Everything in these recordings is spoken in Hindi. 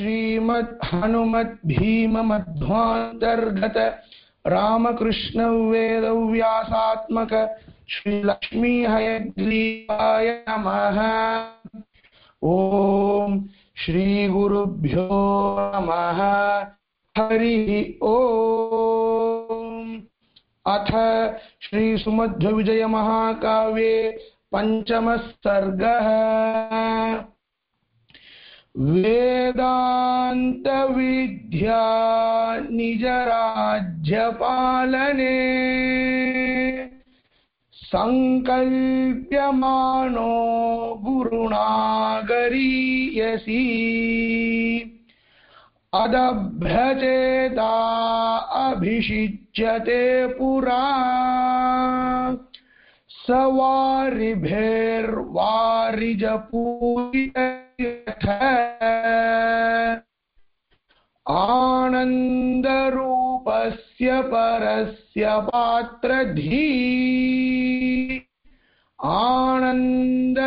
श्रीमद् हनुमद् भीममध्वान्तर्गत रामकृष्ण वेदव्यासात्मक श्रीलक्ष्मी हयग्रीवाय नमः। ॐ श्रीगुरुभ्यो नमः। हरिः ॐ अथ श्रीसुमध्वविजयमहाकाव्ये पञ्चमः सर्गः। वेदान्तविद्या निजराज्यपालने सङ्कल्प्यमानो गुरुणागरीयसी। अदभ्यचेता अभिषिच्यते पुरा। सवारिभिर्वारिजपूरित आनन्दरूपस्य परस्य पात्रधी। आनन्द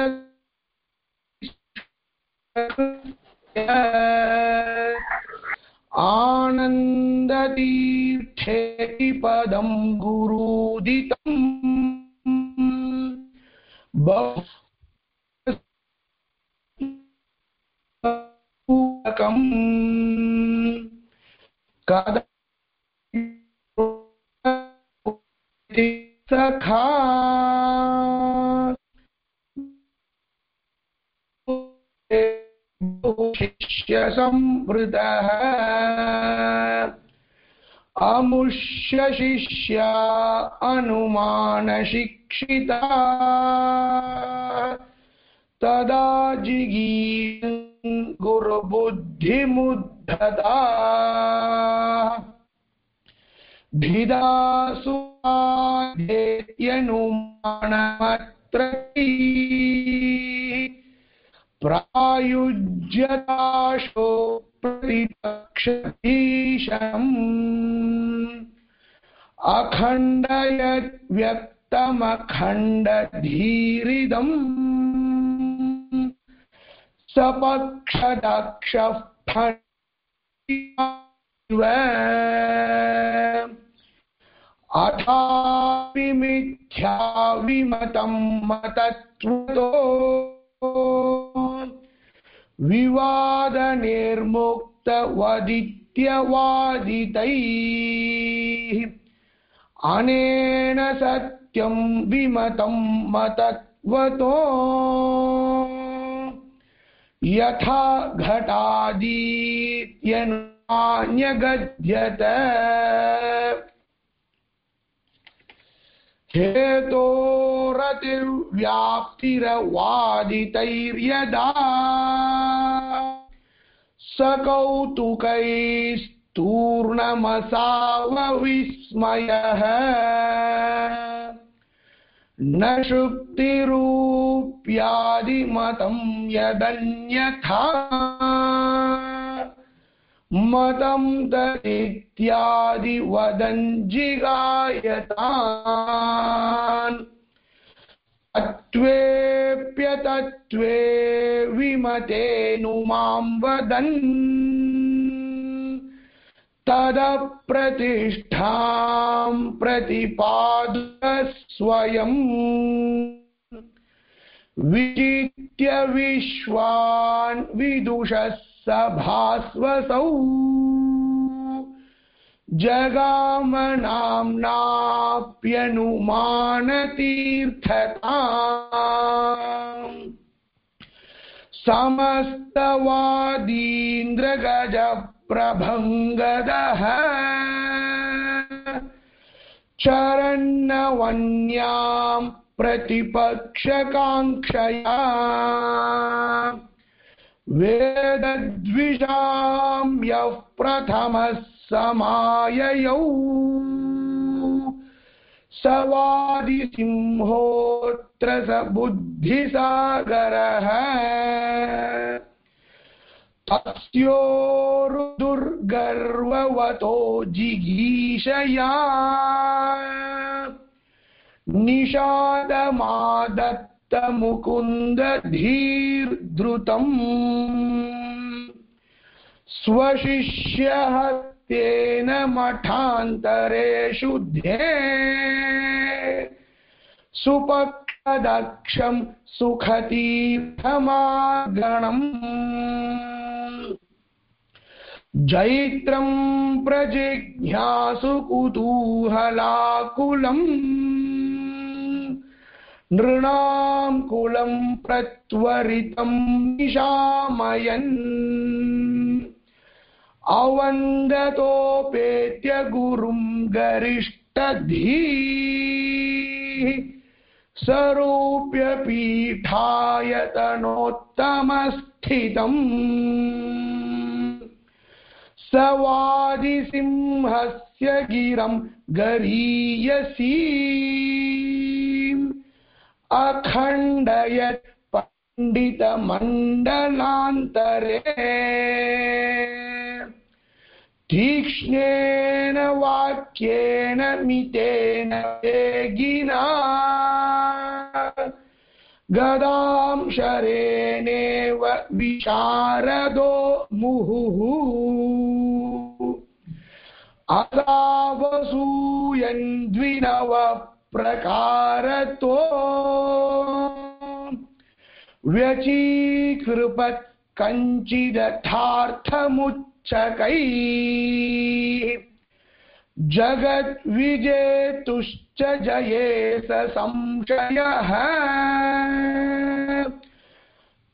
आनन्दतीर्थेति पदं गुरुदितम् कदा सखा शिष्यसंवृतः। अमुष्य शिष्या अनुमानशिक्षिता। तदा जिगी गुरुबुद्धिमुद्धता भिदासुयनुमानमत्र प्रायुज्यताशो प्रतिपक्षभीषणम् अखण्डयद्व्यक्तमखण्डधीरिदम्। सपक्षदक्षः अथापि मिथ्या विमतं मतत्वतो विवादनिर्मुक्तवदित्यवादितैः अनेन सत्यं विमतं मतत्वतो यथा घटादीत्यनुगद्यत हेतोरतिर्व्याप्तिरवादितैर्यदा। सकौतुकैस्तूर्णमसावविस्मयः। न शुक्तिरूप्यादिमतं यदन्यथा। मतं तदित्यादि वदन् जिगायतान् अत्वेऽप्यतत्त्वे विमतेनु माँ वदन्। तदप्रतिष्ठां प्रतिपाद स्वयम् विजित्य विश्वान् विदुषः सभास्वसौ जगामनाम्नाप्यनुमानतीर्थता समस्तवादीन्द्रगजप्रभङ्गदः चरन्नवन्यां प्रतिपक्षकाङ्क्षया। वेदद्विषां यः प्रथमः समाययौ। सवादिसिंहोऽत्र स बुद्धिसागरः। तस्योरुदुर्गर्ववतो जिगीषया। निषादमादत्तमुकुन्दधीर्धृतम् स्वशिष्यहस्तेन मठान्तरे शुद्धे सुपक्षदक्षं सुखतीर्थमागणम् जैत्रं प्रजिज्ञासु कुतूहलाकुलम्। नृणां कुलं प्रत्वरितं निशामयन्। अवन्दतोपेत्य गुरुं गरिष्ठधीः। सरूप्य पीठायतनोत्तमस्थितम् सवादिसिंहस्य गिरं गरीयसी। अखण्डयत् पण्डितमण्डलान्तरे। तीक्ष्णेन वाक्येन मितेन वेगिना। गदां शरेणेव विशारदो मुहुः। अदावसूयन् द्विनव प्रकारतो व्यचीकृपत् कञ्चिदर्थार्थमुच्चकैः जगद्विजेतुश्च जये स संशयः।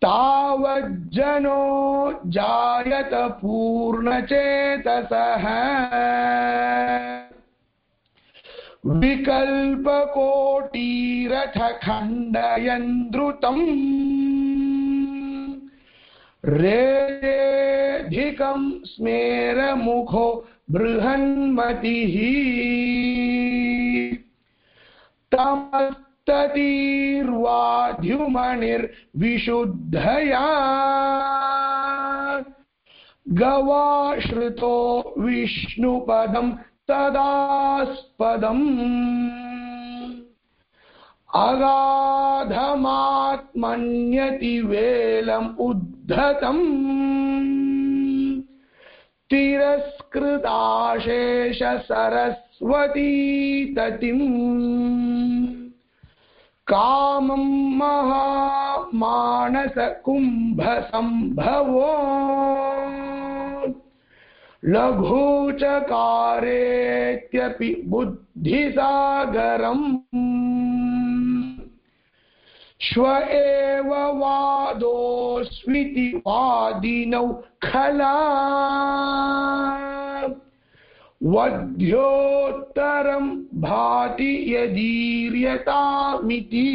तावज्जनो जायत पूर्णचेतसः। विकल्पकोटिरथखण्डयन् द्रुतम् रेधिकं स्मेरमुखो बृहन्मतिः तमस्ततीर्वाद्युमणिर्विशुद्धया गवाश्रितो विष्णुपदं तदास्पदम् अगाधमात्मन्यतिवेलम् उद्धतम् तिरस्कृताशेष सरस्वती ततिम् कामं महामानसकुम्भसम्भवो लघूचकारेत्यपि बुद्धिसागरम्। श्व एव वादोऽस्मिति वादिनौ खला। वध्योत्तरं भाति यदीर्यतामिति।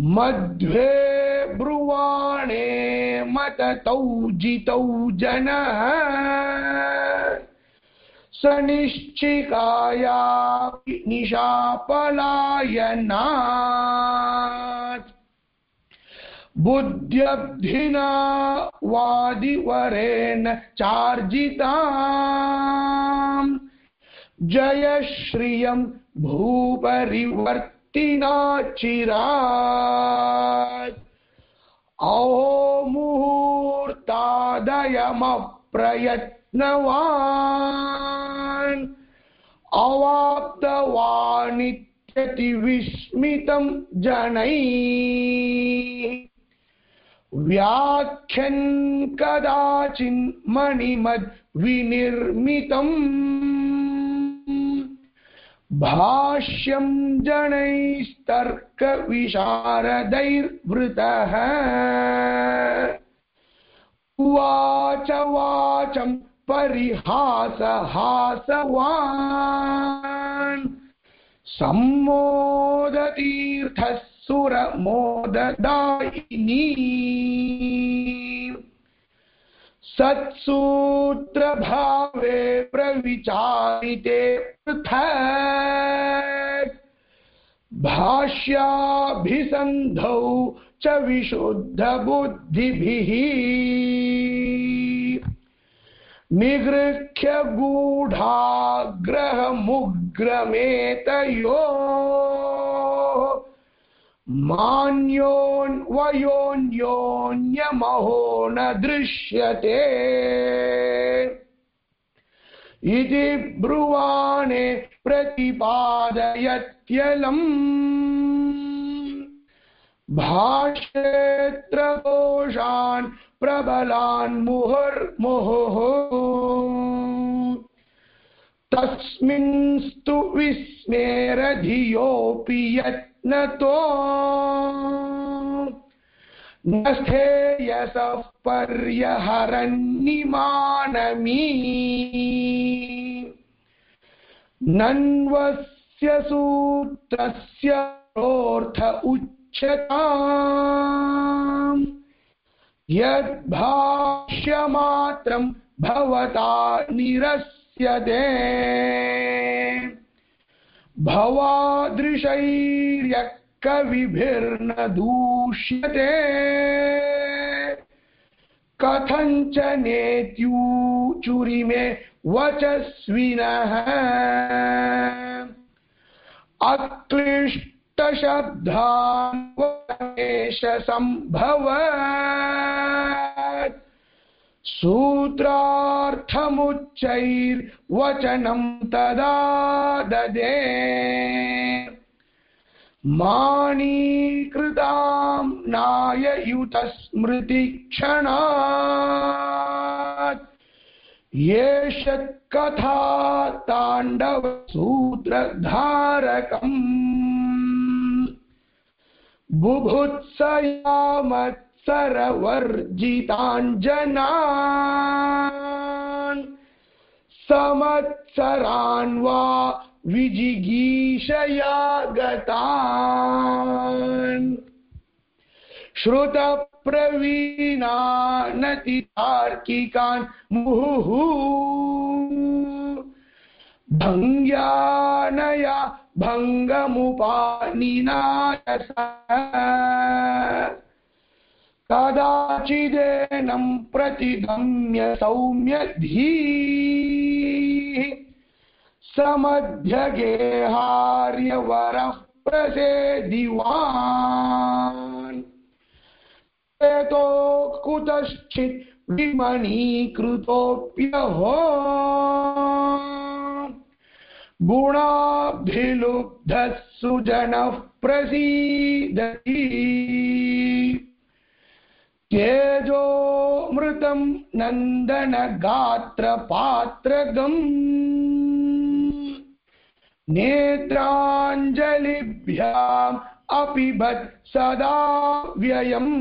मध्वे ब्रुवाणे मततौ जितौ जनः। सनिश्चिकाया निशापलायनात्। बुद्ध्यब्धिना वादिवरेण चार्जिताम्। जयश्रियं भूपरिवर्तिना चिरात् अहो मुहूर्तादयमप्रयत्नवान् अवाप्तवानित्यति विस्मितं जनैः। व्याख्यन् कदाचिन्मणिमद्विनिर्मितम् भाष्यं जनैस्तर्कविशारदैर्वृतः। उवाच वाचं परिहासहासवान्। सम्मोदतीर्थः सुरमोददायिनी सत्सूत्रभावे प्रविचारिते पृथक्। भाष्याभिसन्धौ च विशुद्धबुद्धिभिः। निगृह्य गूढाग्रहमुग्रमेतयो मान्योन्वयोन्योन्यमहो न दृश्यते। इति ब्रुवाणे प्रतिपादयत्यलम्। भाष्येत्र दोषान् प्रबलान् मुहुर्मुहुः। तस्मिंस्तु विस्मेरधियोऽपि यत्नतो। न स्थेयसः पर्यहरन्निमानमी नन्वस्य सूत्रस्य उच्यता यद्भाष्यमात्रम् भवता निरस्यते भवादृशैर्यः कविभिर्न दूष्यते कथञ्चनेत्यूचुरिमे वचस्विनः अक्लिष्टशब्दान्वेष सम्भव सूत्रार्थमुच्चैर्वचनं तदा ददे। माणीकृतां नाययुतस्मृतिक्षणात्। येष कथा ताण्डवसूत्रधारकम्। बुभुत्सयामत्सरवर्जिताञ्जनान् समत्सरान् वा विजिगीषया गतान् श्रुतप्रवीणानतितार्किकान् मुहुः भङ्ग्यानया भङ्गमुपानिनायस। कदाचिदेनं प्रतिगम्य सौम्य धीः समध्यगेहार्यवरः प्रसेदिवान् चेतो कुतश्चित् विमणीकृतोऽप्यहो गुणाभिलुब्धः सुजनः प्रसीदति। तेजोमृतं नन्दनगात्रपात्रगम् नेत्राञ्जलिभ्याम् अपिबत् सदा व्ययम्।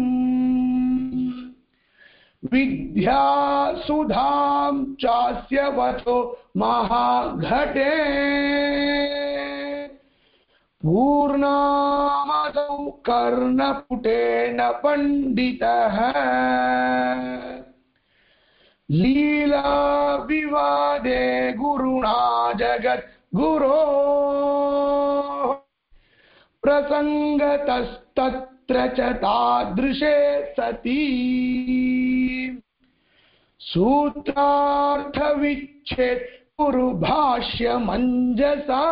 विद्यासुधां चास्य वचो महाघटे। पूर्णामसौ कर्णपुटेन पण्डितः। लीलाविवादे गुरुणा जगत् गुरो। प्रसङ्गतस्तत्र च तादृशे सती। सूत्रार्थविच्छेद कुरुभाष्यमञ्जसा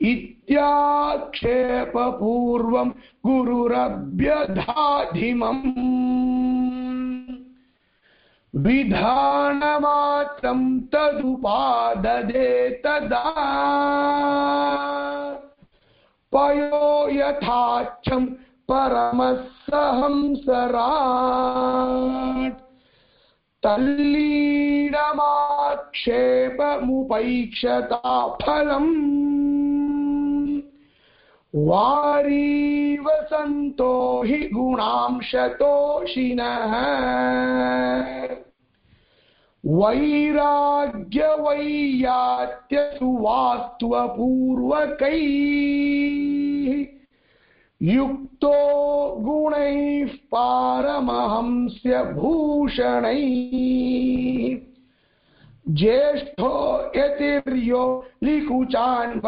इत्याक्षेपपूर्वं गुरुरभ्यधाधिमम्। विधानमात्रं तदुपाददे तदा। पयो यथाच्छं परमः सहंसराट् तल्लीनमाक्षेपमुपैक्षता फलम् वारीव सन्तो हि गुणांशतोषिणः वैराग्यवैयात्यसुवास्त्वपूर्वकैः युक्तो गुणैः पारमहंस्य भूषणैः। ज्येष्ठो यतिर्यो लिकुचान्वयोद्भवः।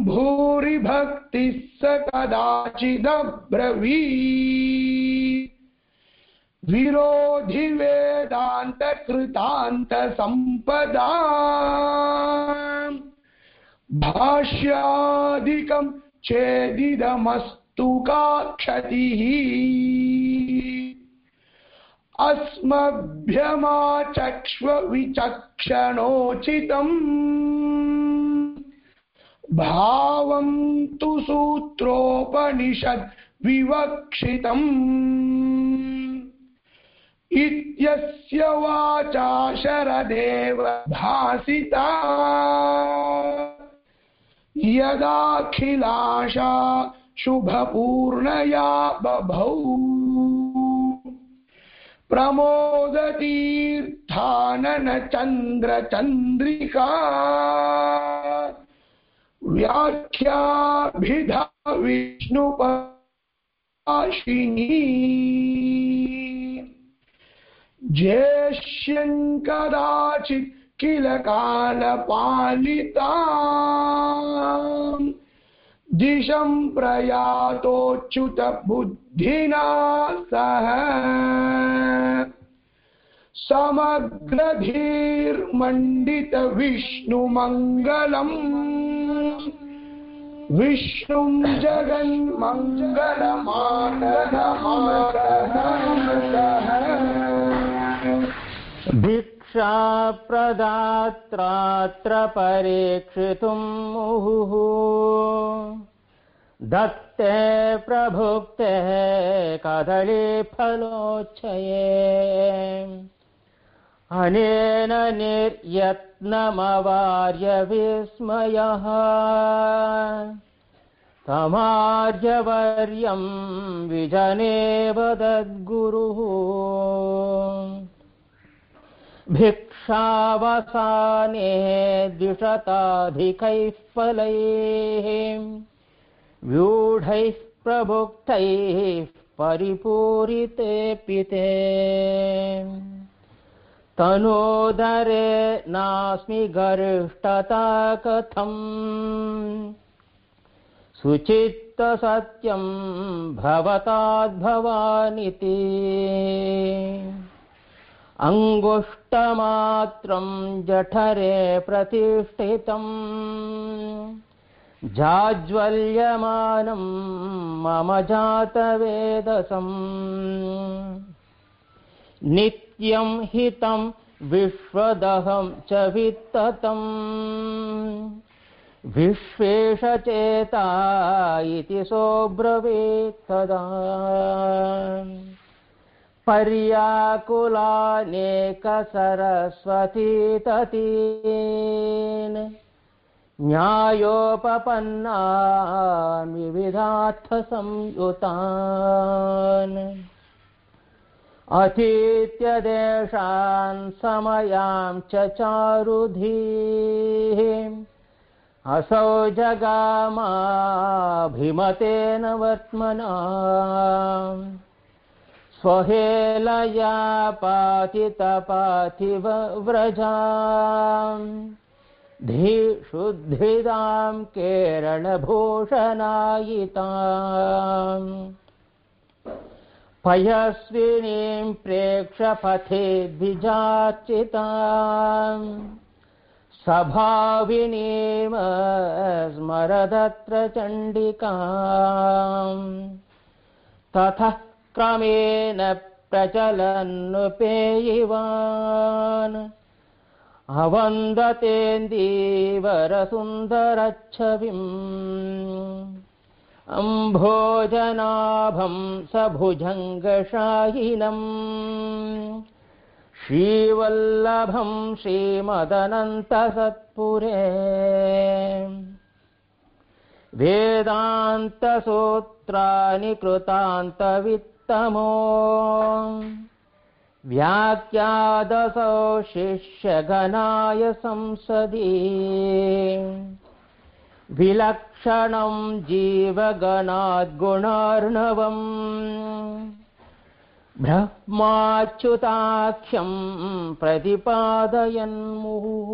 भूरिभक्तिः स कदाचिदब्रवीत्। विरोधि संपदा भाष्यादिकं चेदिदमस्तु का क्षतिः अस्मभ्यमाचक्ष्व विचक्षणोचितम् भावं तु सूत्रोपनिषद् विवक्षितम् इत्यस्य वाचा शरदेव भासिता यदाखिलाशा शुभपूर्णया बभौ। प्रमोदतीर्थाननचन्द्रचन्द्रिका। व्याख्याभिधा विष्णुपाशिनी ज्येष्यं कदाचित् किल कालपालिता दिशं प्रयातोच्युत बुद्धिना सह। समग्रधीर्मण्डित विष्णुमङ्गलम्। विष्णुं जगन्मङ्गलमाननमानः भिक्षाप्रदात्रात्र परीक्षितुं मुहुः। दत्ते प्रभुक्ते कदलीफलोच्छये अनेन निर्यत्नमवार्य विस्मयः तमार्यवर्यं विजने वदद्गुरुः भिक्षावसाने द्विशताधिकैः फलैः व्यूढैः प्रभुक्तैः परिपूरितेऽपि ते तनोदरे नास्मि गर्ष्टता कथम् सुचित्तसत्यं भवताद्भवानिति अङ्गुष्टमात्रं जठरे प्रतिष्ठितम्। जाज्वल्यमानं मम जातवेदसम्। नित्यं हितं विश्वदहं च वित्ततम्। विश्वेशचेता इति सोऽब्रवीत् पर्याकुलानेकसरस्वतीततीन् न्यायोपपन्नामि विधार्थसंयुतान् अतीत्यदेशान् समयां च चारुधीः असौ जगामाभिमतेन वर्त्मना स्वहेलया पातितपातिव व्रजाम् धीशुद्धिदां केरणभूषणायिताम् पयस्विनीं प्रेक्षपथे द्विजार्चिताम् सभाविनीम स्मरदत्र चण्डिकाम् ततः क्रमेण प्रचलन्नुपेयिवान् अवन्दतेन्दीवरसुन्दरच्छविम्। अम्भोजनाभं सभुजङ्गशायिनम्। श्रीवल्लभं श्रीमदनन्तसत्पुरे। वेदान्तसूत्राणि व्याख्यादसौ शिष्यगणाय संसदि। विलक्षणं जीवगणाद्गुणार्णवम् ब्रह्माच्युताख्यं प्रतिपादयन्मुहुः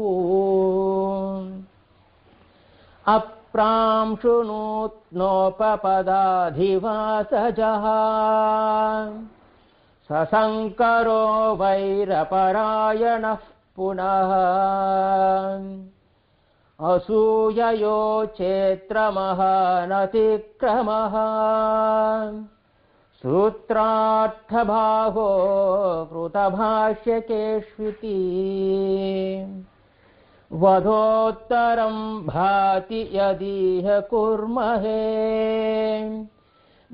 अप्रांशुनूत्नोपपदाधिवासजः सशङ्करो वैरपरायणः पुनः। असूययो चेत्रमहानतिक्रमः। सूत्रार्थभागो कृतभाष्यकेष्विति वधोत्तरं भाति यदीह कुर्महे।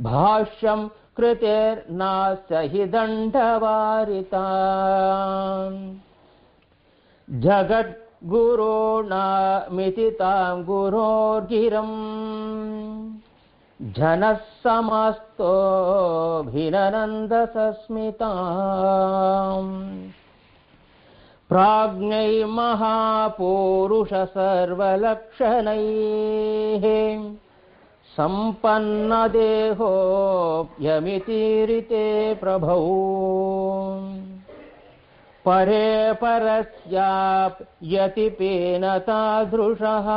भाष्यं कृतेर्नास्य हि दण्डवारिता जगद्गुरोणामिति तां गुरोर्गिरम्। जनः समस्तोऽभिननन्दसस्मिताम् प्राज्ञै महापूरुष सर्वलक्षणैः। सम्पन्नदेहोऽप्यमितीरिते प्रभौ। परे परस्याप्यतिपेन तादृशः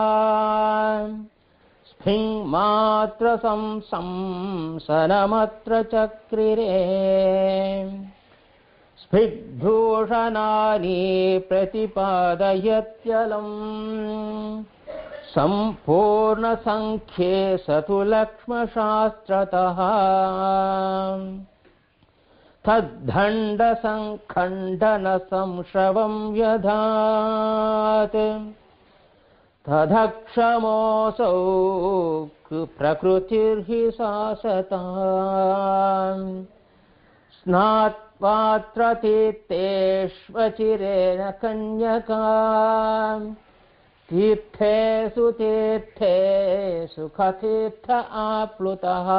स्फिङ्मात्र संसनमत्र चक्रिरे स्फिग्भूषणानि प्रतिपादयत्यलम्। सम्पूर्णसङ्ख्ये स तु लक्ष्मशास्त्रतः। तद्धण्डसङ्खण्डनसंश्रवं व्यधात्। तदक्षमोऽसौ प्रकृतिर्हि सा सता स्नात्पात्रतीर्थेष्वचिरेण कन्यका। तीर्थेषु तीर्थेषु खतीर्थ आप्लुतः।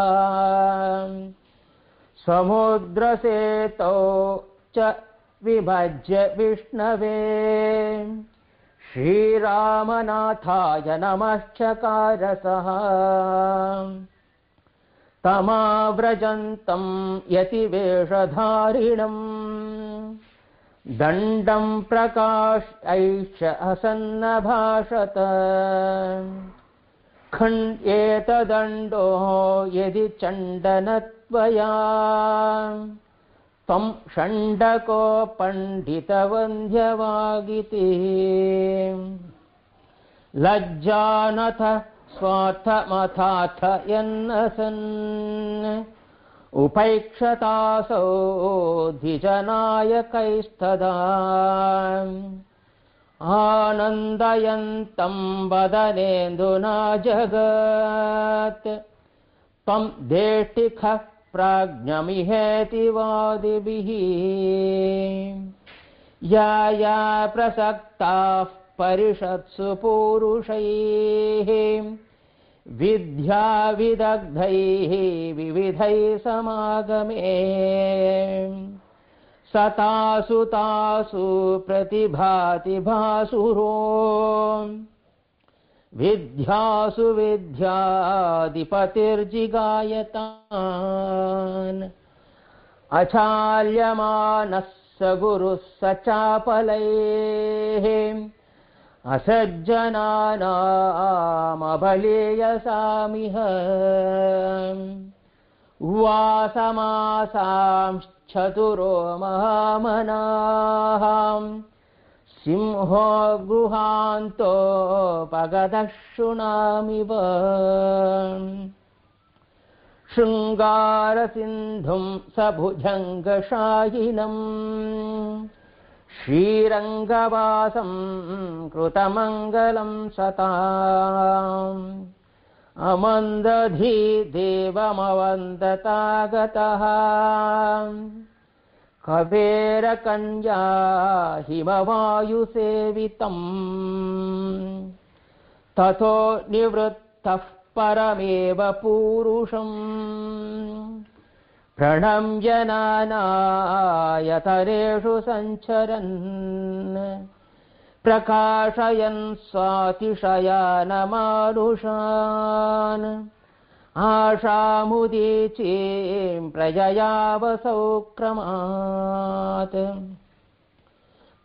समुद्रसेतौ च विभज्य विष्णवे। श्रीरामनाथाय नमश्चकारसः तमाव्रजन्तं यतिवेषधारिणम् दण्डं प्रकाश्यैष असन्नभाषत। खण्ड्येतदण्डो यदि चण्डनत्वया। त्वं षण्डको पण्डितवन्ध्यवागिति। लज्जानथ स्वार्थमथाथ यन्नसन्। उपैक्षतासौ धिजनायकैस्तदा। आनन्दयन्तं वदनेन्दुना जगत्। त्वं देष्टिखः प्राज्ञमिहेति वादिभिः या या प्रसक्ताः परिषत्सु पूरुषैः विद्याविदग्धैः विविधैः समागमे। सतासु तासु प्रतिभाति भासुरो। विद्यासु विद्याधिपतिर्जिगायतान्। अचाल्यमानः स गुरुः स चापलैः असज्जनानामबलेयसामिह। उवासमासांश्चतुरो महामनाः सिंहो गृहान्तोपगतः शृणामिव शृङ्गारसिन्धुं सभुजङ्गशायिनम् श्रीरङ्गवासं कृतमङ्गलं सताम् अमन्दधी देवमवन्दतागतः कवेरकन्या हिमवायुसेवितम् ततो निवृत्तः परमेव पूरुषम् प्रणम्यनानायतरेषु सञ्चरन् प्रकाशयन् स्वातिशयानमानुषान्। आशामुदीचीं चे प्रजयावसौ क्रमात्।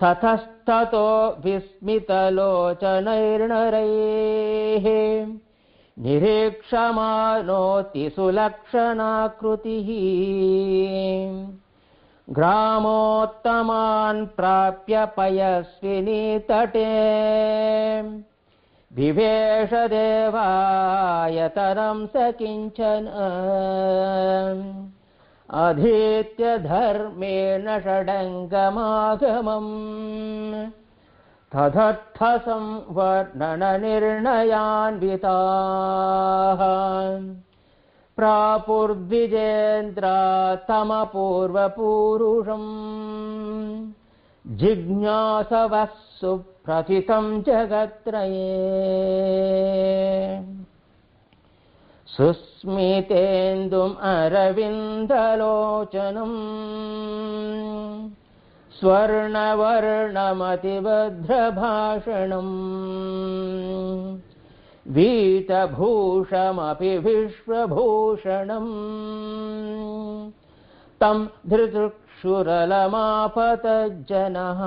ततस्ततो विस्मितलोचनैर्नरैः निरीक्षमाणोति सुलक्षणाकृतिः। ग्रामोत्तमान् प्राप्य पयस्विनी तटे। विवेशदेवायतरं स किञ्चन। अधीत्य धर्मेण षडङ्गमागमम् तदर्थसंवर्णननिर्णयान्विताः। प्रापुर्द्विजेन्द्रातमपूर्वपूरुषम् जिज्ञासवः सुप्रथितं जगत्त्रये सुस्मितेन्दुम् अरविन्दलोचनम् स्वर्णवर्णमतिभद्रभाषणम्। वीतभूषमपि विश्वभूषणम्। तं धृतृक्षुरलमापतज्जनः।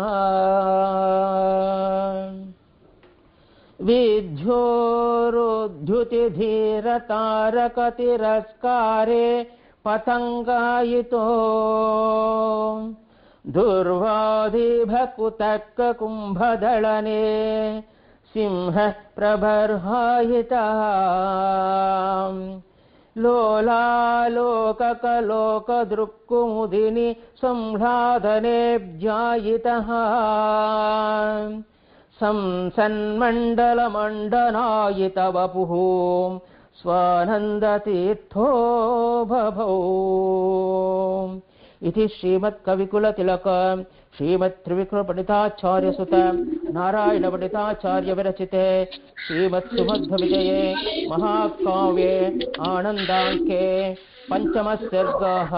विद्योरुद्युतिधीरतारकतिरस्कारे पतङ्गायितो दुर्वादिभकुतर्ककुम्भदळने सिंहः प्रबर्हायितः लोलालोककलोकदृक्कुमुदिनि संह्लादनेऽब्जायितः संसन्मण्डलमण्डनायितवपुः स्वानन्दतीर्थो बभौ इति श्रीमत्कविकुलतिलक। श्रीमत्त्रिविक्रमपण्डिताचार्यसुत। नारायणपण्डिताचार्यविरचिते। श्रीमत्सुमध्वविजये महाकाव्ये आनन्दाङ्के पञ्चमः सर्गः